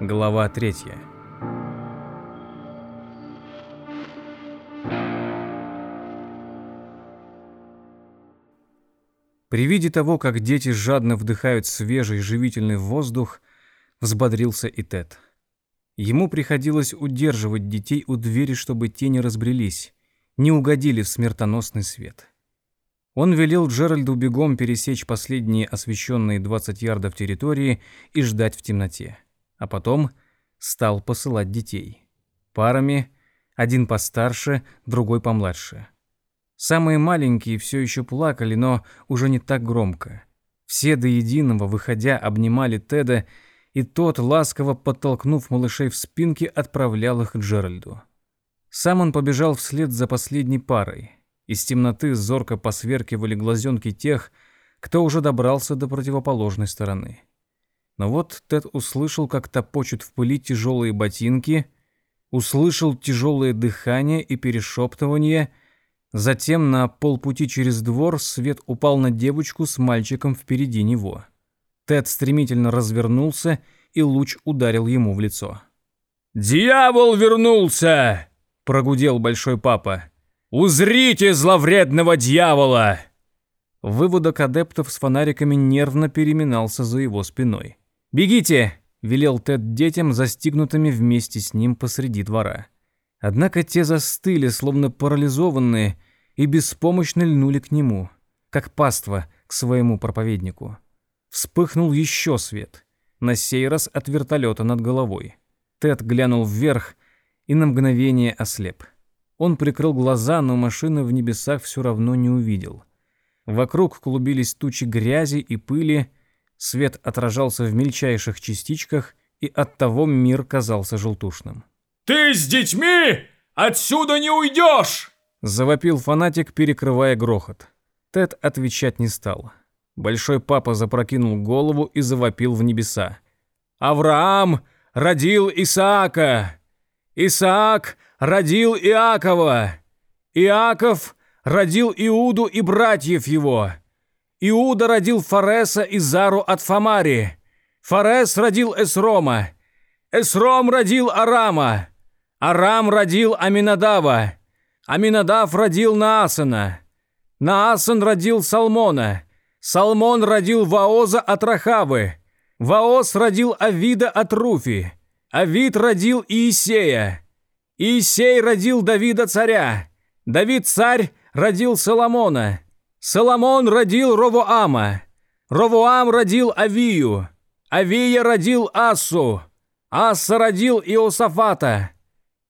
Глава третья. При виде того, как дети жадно вдыхают свежий живительный воздух, взбодрился и Тед. Ему приходилось удерживать детей у двери, чтобы те не разбрелись, не угодили в смертоносный свет. Он велел Джеральду бегом пересечь последние освещенные 20 ярдов территории и ждать в темноте. А потом стал посылать детей. Парами, один постарше, другой помладше. Самые маленькие все еще плакали, но уже не так громко. Все до единого, выходя, обнимали Теда, и тот, ласково подтолкнув малышей в спинки, отправлял их к Джеральду. Сам он побежал вслед за последней парой. Из темноты зорко посверкивали глазенки тех, кто уже добрался до противоположной стороны. Но вот Тед услышал, как топочут в пыли тяжелые ботинки, услышал тяжелое дыхание и перешептывание, затем на полпути через двор свет упал на девочку с мальчиком впереди него. Тед стремительно развернулся, и луч ударил ему в лицо. «Дьявол вернулся!» — прогудел большой папа. «Узрите зловредного дьявола!» Выводок адептов с фонариками нервно переминался за его спиной. «Бегите!» — велел Тед детям, застигнутыми вместе с ним посреди двора. Однако те застыли, словно парализованные, и беспомощно льнули к нему, как паства к своему проповеднику. Вспыхнул еще свет, на сей раз от вертолета над головой. Тед глянул вверх и на мгновение ослеп. Он прикрыл глаза, но машины в небесах все равно не увидел. Вокруг клубились тучи грязи и пыли, свет отражался в мельчайших частичках, и оттого мир казался желтушным. «Ты с детьми отсюда не уйдешь!» Завопил фанатик, перекрывая грохот. Тед отвечать не стал. Большой папа запрокинул голову и завопил в небеса. «Авраам родил Исаака! Исаак родил Иакова. Иаков родил Иуду и братьев его. Иуда родил Фареса и Зару от Фамари. Фарес родил Эсрома. Эсром родил Арама. Арам родил Аминадава. Аминадав родил Наасана. Наасан родил Салмона. Салмон родил Ваоза от Рахавы. Ваоз родил Авида от Руфи. Авид родил Иисея. Иисей родил Давида царя. Давид царь родил Соломона. Соломон родил Ровоама. Ровоам родил Авию. Авия родил Асу. Аса родил Иосафата.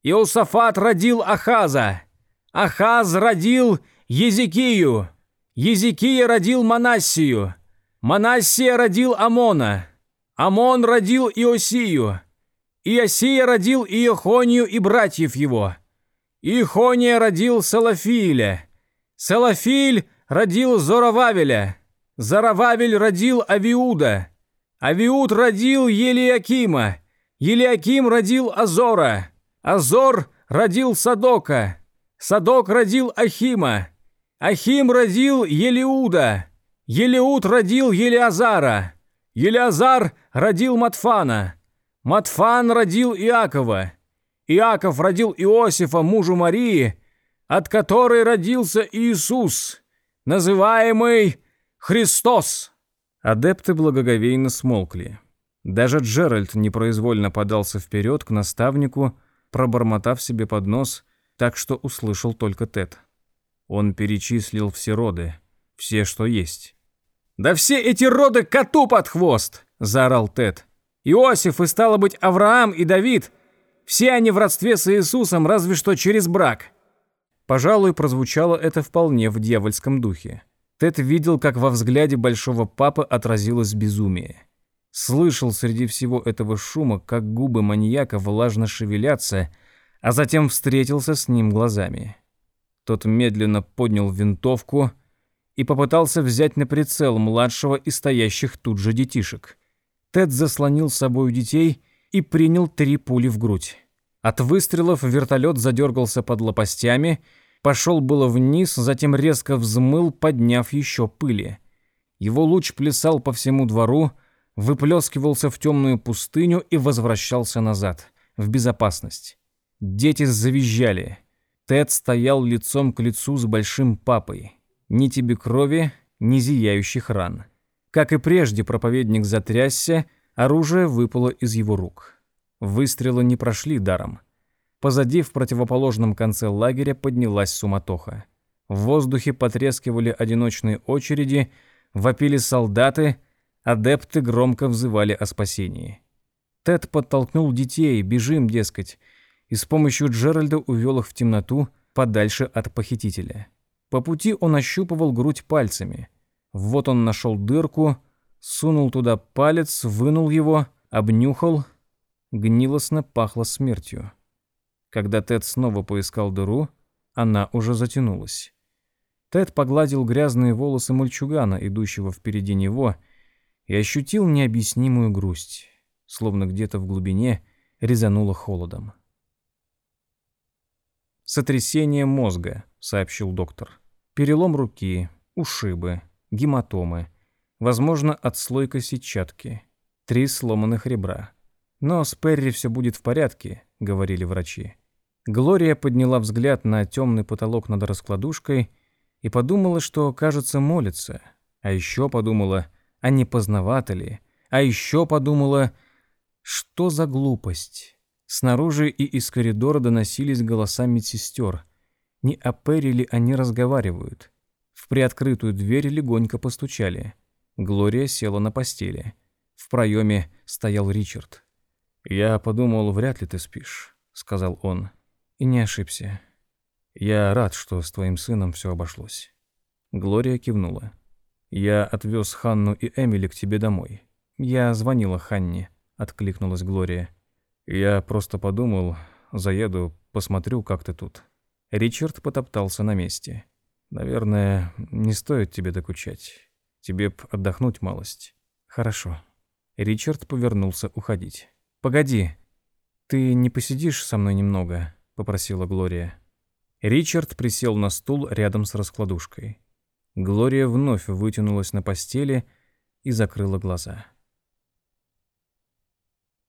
Иосафат родил Ахаза. Ахаз родил Езекию. Езекия родил Манассию. Манассия родил Амона. Амон родил Иосию. Иосия родил Иохонию и братьев его. Иохония родил Салафииля. Салафиль родил Зоровавеля. Зоровавель родил Авиуда. Авиуд родил Елиакима. Елиаким родил Азора. Азор родил Садока. Садок родил Ахима. Ахим родил Елиуда. Елиуд родил Елиазара. Елиазар родил Матфана. Матфан родил Иакова. Иаков родил Иосифа, мужу Марии, от которой родился Иисус, называемый Христос. Адепты благоговейно смолкли. Даже Джеральд непроизвольно подался вперед к наставнику, пробормотав себе под нос, так что услышал только Тед. Он перечислил все роды, все, что есть. «Да все эти роды коту под хвост!» – заорал Тед. Иосиф и, стало быть, Авраам и Давид, все они в родстве с Иисусом, разве что через брак. Пожалуй, прозвучало это вполне в дьявольском духе. Тед видел, как во взгляде большого папы отразилось безумие. Слышал среди всего этого шума, как губы маньяка влажно шевелятся, а затем встретился с ним глазами. Тот медленно поднял винтовку и попытался взять на прицел младшего из стоящих тут же детишек. Тед заслонил собой детей и принял три пули в грудь. От выстрелов вертолет задергался под лопастями, пошел было вниз, затем резко взмыл, подняв еще пыли. Его луч плясал по всему двору, выплескивался в темную пустыню и возвращался назад, в безопасность. Дети завизжали. Тед стоял лицом к лицу с большим папой. Ни тебе крови, ни зияющих ран. Как и прежде, проповедник затрясся, оружие выпало из его рук. Выстрелы не прошли даром. Позади, в противоположном конце лагеря, поднялась суматоха. В воздухе потрескивали одиночные очереди, вопили солдаты, адепты громко взывали о спасении. Тед подтолкнул детей, бежим, дескать, и с помощью Джеральда увел их в темноту, подальше от похитителя. По пути он ощупывал грудь пальцами. Вот он нашел дырку, сунул туда палец, вынул его, обнюхал. Гнилостно пахло смертью. Когда Тед снова поискал дыру, она уже затянулась. Тед погладил грязные волосы мальчугана, идущего впереди него, и ощутил необъяснимую грусть, словно где-то в глубине резануло холодом. «Сотрясение мозга», — сообщил доктор. «Перелом руки, ушибы, гематомы, возможно, отслойка сетчатки, три сломанных ребра. Но с Перри все будет в порядке», — говорили врачи. Глория подняла взгляд на темный потолок над раскладушкой и подумала, что, кажется, молится. А еще подумала, а не поздновато ли? А еще подумала, что за глупость? Снаружи и из коридора доносились голоса медсестер. Не о Перри ли они разговаривают? В приоткрытую дверь легонько постучали. Глория села на постели. В проеме стоял Ричард. «Я подумал, вряд ли ты спишь», — сказал он. И не ошибся. Я рад, что с твоим сыном все обошлось. Глория кивнула. Я отвез Ханну и Эмили к тебе домой. Я звонила Ханне, откликнулась Глория. Я просто подумал, заеду, посмотрю, как ты тут. Ричард потоптался на месте. Наверное, не стоит тебе докучать. Тебе б отдохнуть малость. Хорошо. Ричард повернулся уходить. Погоди. Ты не посидишь со мной немного? попросила Глория. Ричард присел на стул рядом с раскладушкой. Глория вновь вытянулась на постели и закрыла глаза.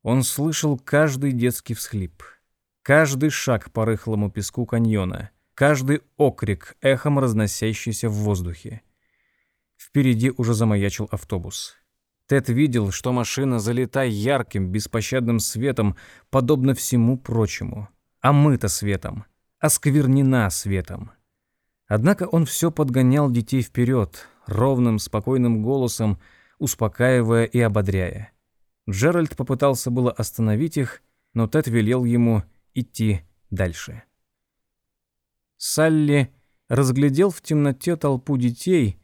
Он слышал каждый детский всхлип, каждый шаг по рыхлому песку каньона, каждый окрик, эхом разносящийся в воздухе. Впереди уже замаячил автобус. Тед видел, что машина залита ярким, беспощадным светом, подобно всему прочему — омыта светом, осквернена светом. Однако он все подгонял детей вперед, ровным, спокойным голосом, успокаивая и ободряя. Джеральд попытался было остановить их, но Тед велел ему идти дальше. Салли разглядел в темноте толпу детей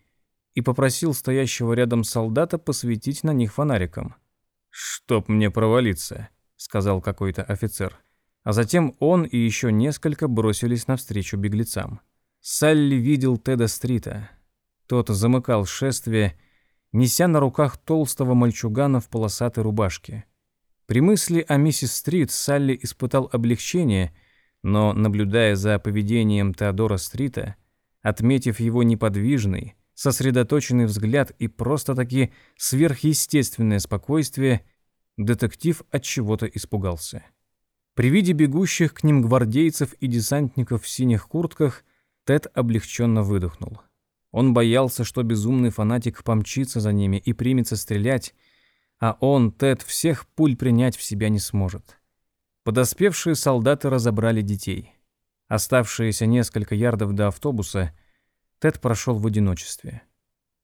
и попросил стоящего рядом солдата посветить на них фонариком. «Чтоб мне провалиться», — сказал какой-то офицер. А затем он и еще несколько бросились навстречу беглецам. Салли видел Теда Стрита. Тот замыкал шествие, неся на руках толстого мальчугана в полосатой рубашке. При мысли о миссис Стрит Салли испытал облегчение, но, наблюдая за поведением Теодора Стрита, отметив его неподвижный, сосредоточенный взгляд и просто-таки сверхъестественное спокойствие, детектив от чего-то испугался. При виде бегущих к ним гвардейцев и десантников в синих куртках Тед облегченно выдохнул. Он боялся, что безумный фанатик помчится за ними и примется стрелять, а он, Тед, всех пуль принять в себя не сможет. Подоспевшие солдаты разобрали детей. Оставшиеся несколько ярдов до автобуса Тед прошел в одиночестве.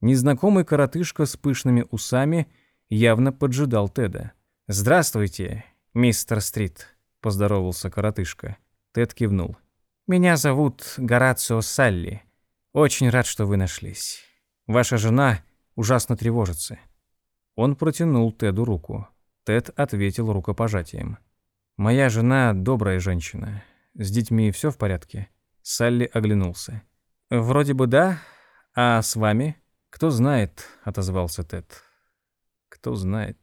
Незнакомый коротышка с пышными усами явно поджидал Теда. «Здравствуйте, мистер Стрит», поздоровался коротышка. Тед кивнул. Меня зовут Горацио Салли. Очень рад, что вы нашлись. Ваша жена ужасно тревожится. Он протянул Теду руку. Тед ответил рукопожатием. Моя жена добрая женщина. С детьми все в порядке? Салли оглянулся. Вроде бы да. А с вами? Кто знает, отозвался Тед. Кто знает.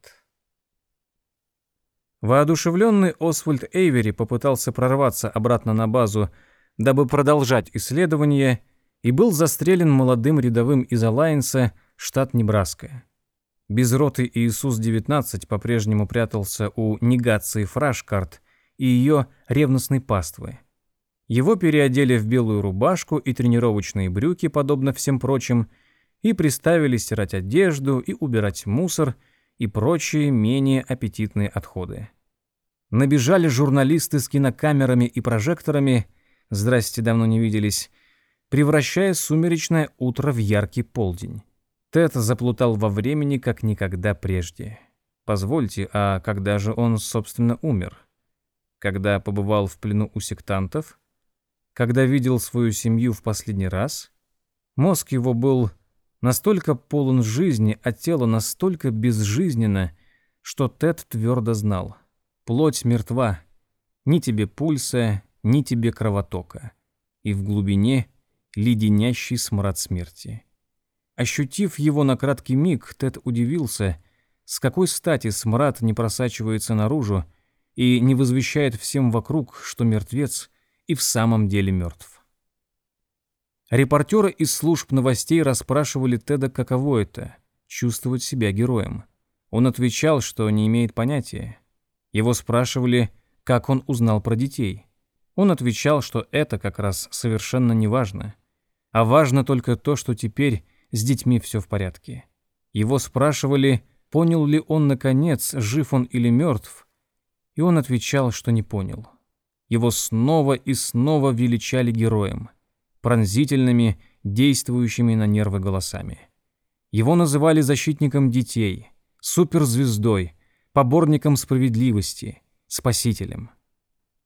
Воодушевленный Освальд Эйвери попытался прорваться обратно на базу, дабы продолжать исследование, и был застрелен молодым рядовым из Алайенса, штат Небраска. Без роты Иисус-19 по-прежнему прятался у негации Фрашкарт и ее ревностной паствы. Его переодели в белую рубашку и тренировочные брюки, подобно всем прочим, и приставили стирать одежду и убирать мусор и прочие менее аппетитные отходы. Набежали журналисты с кинокамерами и прожекторами, здрасте, давно не виделись, превращая сумеречное утро в яркий полдень. Тед заплутал во времени, как никогда прежде. Позвольте, а когда же он, собственно, умер? Когда побывал в плену у сектантов? Когда видел свою семью в последний раз, мозг его был настолько полон жизни, а тело настолько безжизненно, что Тед твердо знал. Плоть мертва. Ни тебе пульса, ни тебе кровотока. И в глубине леденящий смрад смерти. Ощутив его на краткий миг, Тед удивился, с какой стати смрад не просачивается наружу и не возвещает всем вокруг, что мертвец и в самом деле мертв. Репортеры из служб новостей расспрашивали Теда, каково это — чувствовать себя героем. Он отвечал, что не имеет понятия. Его спрашивали, как он узнал про детей. Он отвечал, что это как раз совершенно не важно. А важно только то, что теперь с детьми все в порядке. Его спрашивали, понял ли он, наконец, жив он или мертв, и он отвечал, что не понял. Его снова и снова величали героем, пронзительными, действующими на нервы голосами. Его называли защитником детей, суперзвездой, поборником справедливости, спасителем.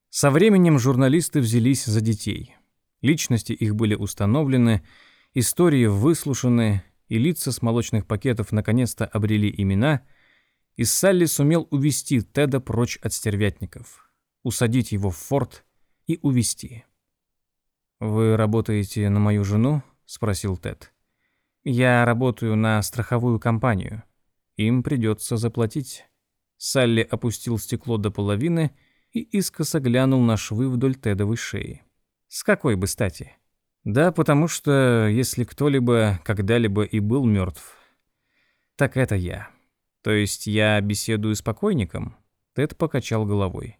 Со временем журналисты взялись за детей. Личности их были установлены, истории выслушаны, и лица с молочных пакетов наконец-то обрели имена, и Салли сумел увести Теда прочь от стервятников усадить его в форт и увезти. «Вы работаете на мою жену?» — спросил Тед. «Я работаю на страховую компанию. Им придется заплатить». Салли опустил стекло до половины и искоса глянул на швы вдоль Тедовой шеи. «С какой бы стати?» «Да, потому что если кто-либо когда-либо и был мертв, так это я. То есть я беседую с покойником?» Тед покачал головой.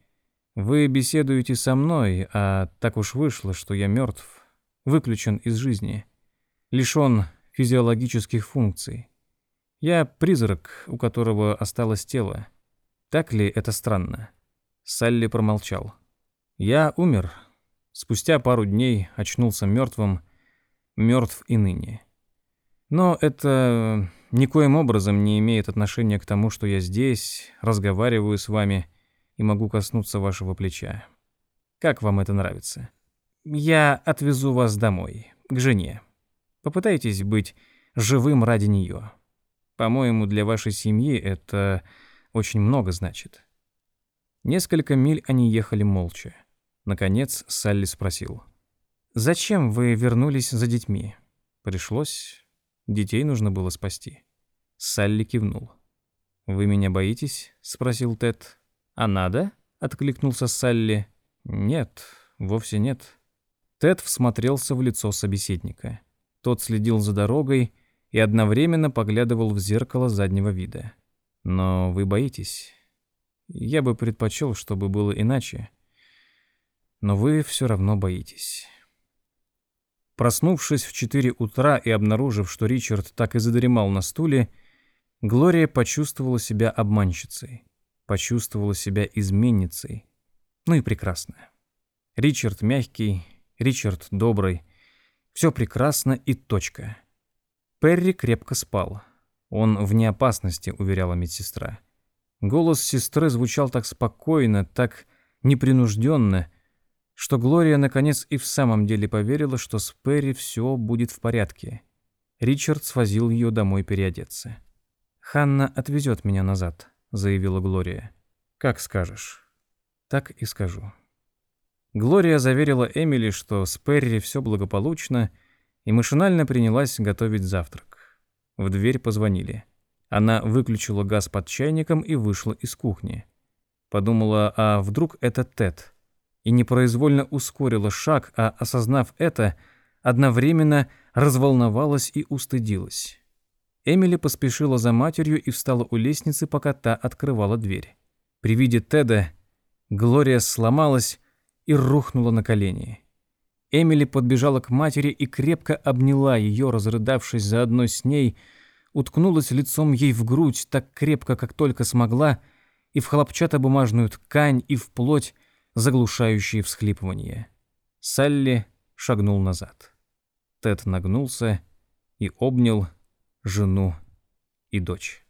Вы беседуете со мной, а так уж вышло, что я мертв, выключен из жизни, лишён физиологических функций. Я призрак, у которого осталось тело. Так ли это странно? Салли промолчал. Я умер. Спустя пару дней очнулся мертвым, мертв и ныне. Но это никоим образом не имеет отношения к тому, что я здесь, разговариваю с вами и могу коснуться вашего плеча. Как вам это нравится? Я отвезу вас домой, к жене. Попытайтесь быть живым ради нее. По-моему, для вашей семьи это очень много значит. Несколько миль они ехали молча. Наконец Салли спросил. «Зачем вы вернулись за детьми?» «Пришлось. Детей нужно было спасти». Салли кивнул. «Вы меня боитесь?» — спросил Тед. «А надо?» — откликнулся Салли. «Нет, вовсе нет». Тед всмотрелся в лицо собеседника. Тот следил за дорогой и одновременно поглядывал в зеркало заднего вида. «Но вы боитесь. Я бы предпочел, чтобы было иначе. Но вы все равно боитесь». Проснувшись в четыре утра и обнаружив, что Ричард так и задремал на стуле, Глория почувствовала себя обманщицей почувствовала себя изменницей. Ну и прекрасно. Ричард мягкий, Ричард добрый. Все прекрасно и точка. Перри крепко спал. Он вне опасности, уверяла медсестра. Голос сестры звучал так спокойно, так непринужденно, что Глория наконец и в самом деле поверила, что с Перри все будет в порядке. Ричард свозил ее домой переодеться. «Ханна отвезет меня назад», заявила Глория. Как скажешь. Так и скажу. Глория заверила Эмили, что с Перри все благополучно, и машинально принялась готовить завтрак. В дверь позвонили. Она выключила газ под чайником и вышла из кухни. Подумала, а вдруг это Тед? И непроизвольно ускорила шаг, а осознав это, одновременно разволновалась и устыдилась. Эмили поспешила за матерью и встала у лестницы, пока та открывала дверь. При виде Теда Глория сломалась и рухнула на колени. Эмили подбежала к матери и крепко обняла ее, разрыдавшись заодно с ней, уткнулась лицом ей в грудь так крепко, как только смогла, и в хлопчатобумажную ткань, и в плоть, заглушающие всхлипывания. Салли шагнул назад. Тед нагнулся и обнял жену и дочь.